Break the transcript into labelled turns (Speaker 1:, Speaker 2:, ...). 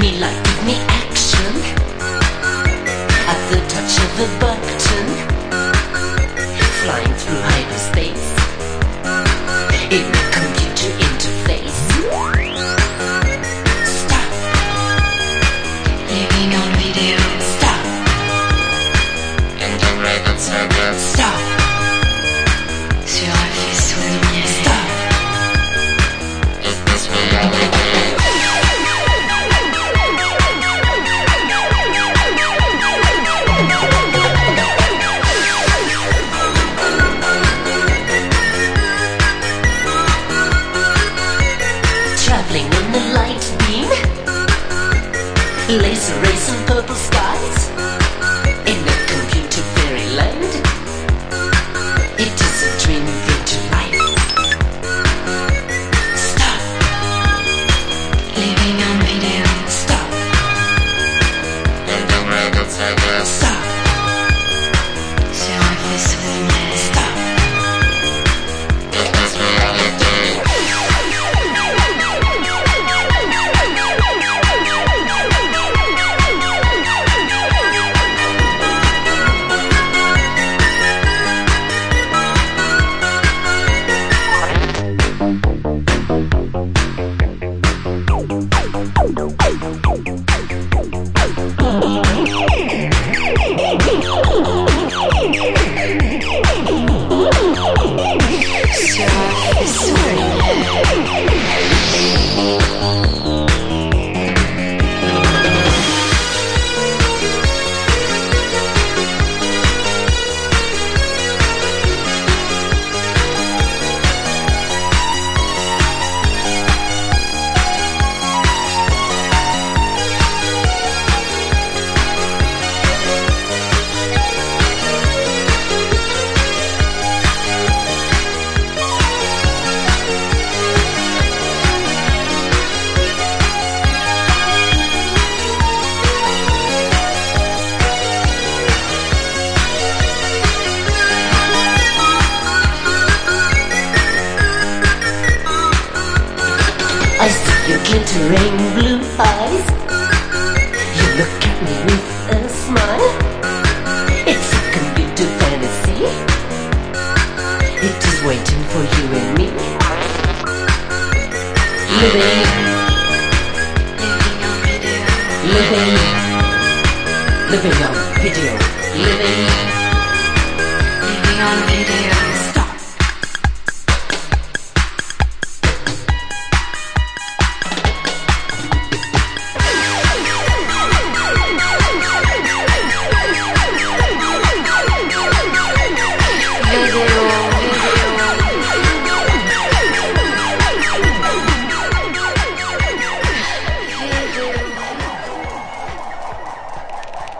Speaker 1: give me action. At the touch of a button, flying through hyperspace in a computer interface. Stop,
Speaker 2: Living on video.
Speaker 1: stop, stop,
Speaker 2: Sur
Speaker 1: laser rays and purple skies, Thank you. Glittering blue eyes. You look at me with a smile. It's a computer fantasy. It is waiting for you and me. Living,
Speaker 2: Living on video.
Speaker 1: living, living on video. Living,